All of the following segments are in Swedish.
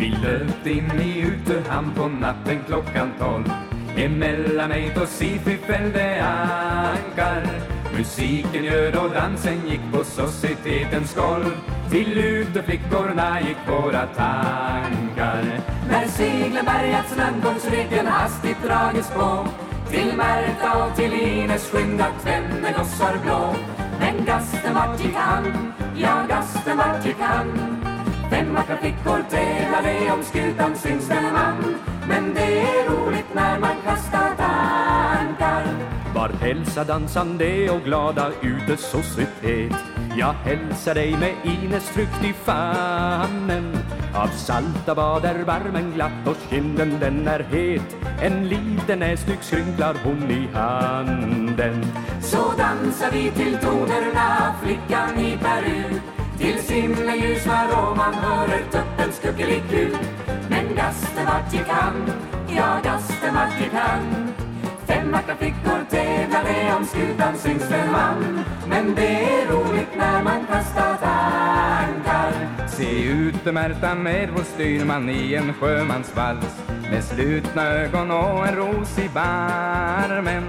Vi löpte in i utehamn på natten klockan tolv. Emellan Eid och Sifi fällde ankar. Musiken ljöd och dansen gick på societetens golv Till uteflickorna gick våra tankar. När seglen bärgats landgångsryggen hastigt dragits på. Till Märta och till Ines skyndat tvenne gossar blå. Men gasten vart gick han, ja gasten vart gick han? Fem vackra flickor tävlade om skutans yngste man Men det är roligt när man kastar tankar. Vart hälsa dansande och glada ute societet. Jag hälsar dig med Ines tryckt i famnen. Av salta bad är varmen glatt och kinden den är het. En liten näsduk skrynklar hon i handen. Så dansar vi till tonerna flickan i Peru Tills himlen ljusnar och man hör ett tuppens kuckelikut Men gasten vart gick han, ja gasten vart gick han? Fem vackra flickor tävlade om skutans yngste man. Men det är roligt när man kastar tankar. Se ut Märta med vår styrman i en sjömansvals. Med slutna ögon och en ros i barmen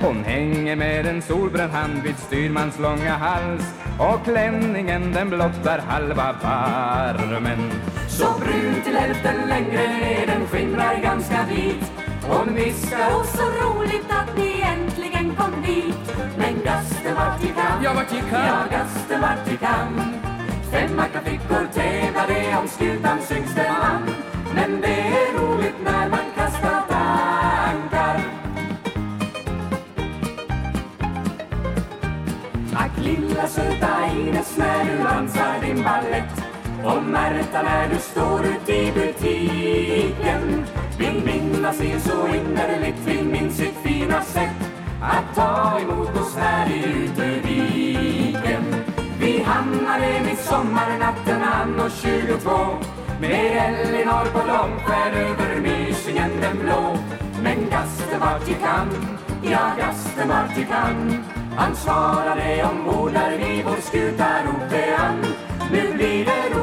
hon hänger med en solbränd hand vid styrmans långa hals och klänningen den blottar halva varmen Så brun till hälften längre ner den skimrar ganska vit Hon viskar Och så roligt att ni äntligen kom dit Men gasten vart gick han? Ja, vart gick han? Ja, gasten vart gick han? Fem vackra flickor tävlade om skutans yngste Tack lilla söta Ines när du dansar din ballett. Och Märta när du står ut i butiken. Vill minnas er så innerligt, vill minns sitt fina sätt Att ta emot oss här i Uteviken. Vi hamnade midsommarnatten anno 22 Med Elinor på långfärd över Mysingen den blå. Men gasten vart gick han, ja gasten vart gick han han svarade ombord där vid vår skuta ropte han Nu blir det roligt